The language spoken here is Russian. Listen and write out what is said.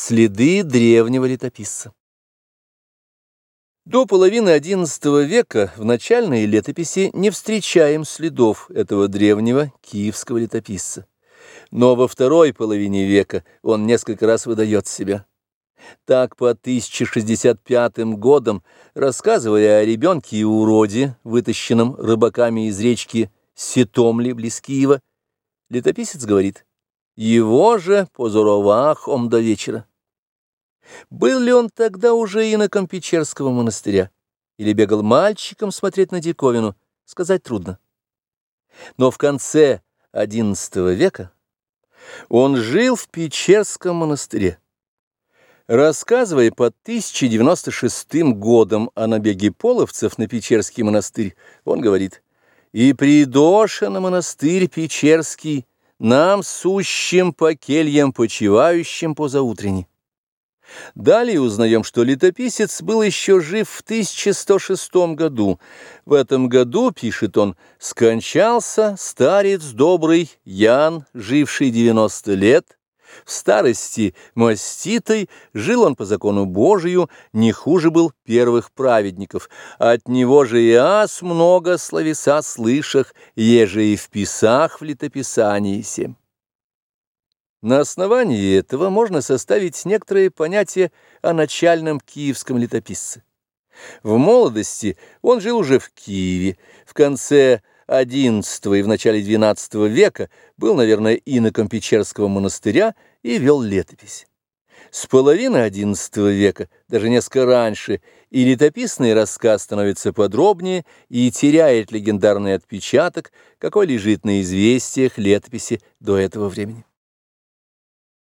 Следы древнего летописца. До половины XI века в начальной летописи не встречаем следов этого древнего киевского летописца. Но во второй половине века он несколько раз выдает себя. Так по 1065 годам, рассказывая о ребенке и уроде, вытащенном рыбаками из речки Сетомли близ Киева, летописец говорит «Его же по Зоровахом до вечера». Был ли он тогда уже иноком Печерского монастыря? Или бегал мальчиком смотреть на диковину? Сказать трудно. Но в конце XI века он жил в Печерском монастыре. Рассказывая под 1096 годом о набеге половцев на Печерский монастырь, он говорит «И придоша на монастырь Печерский, нам сущим по кельям почивающим позаутренне». Далее узнаем, что летописец был еще жив в 1106 году. В этом году, пишет он, скончался старец добрый Ян, живший 90 лет. В старости маститой жил он по закону Божию, не хуже был первых праведников. От него же и ас много словеса слышах, еже и в писах в летописании семь. На основании этого можно составить некоторые понятия о начальном киевском летописце. В молодости он жил уже в Киеве, в конце XI и в начале XII века был, наверное, иноком Печерского монастыря и вел летопись. С половины XI века, даже несколько раньше, и летописный рассказ становится подробнее и теряет легендарный отпечаток, какой лежит на известиях летописи до этого времени.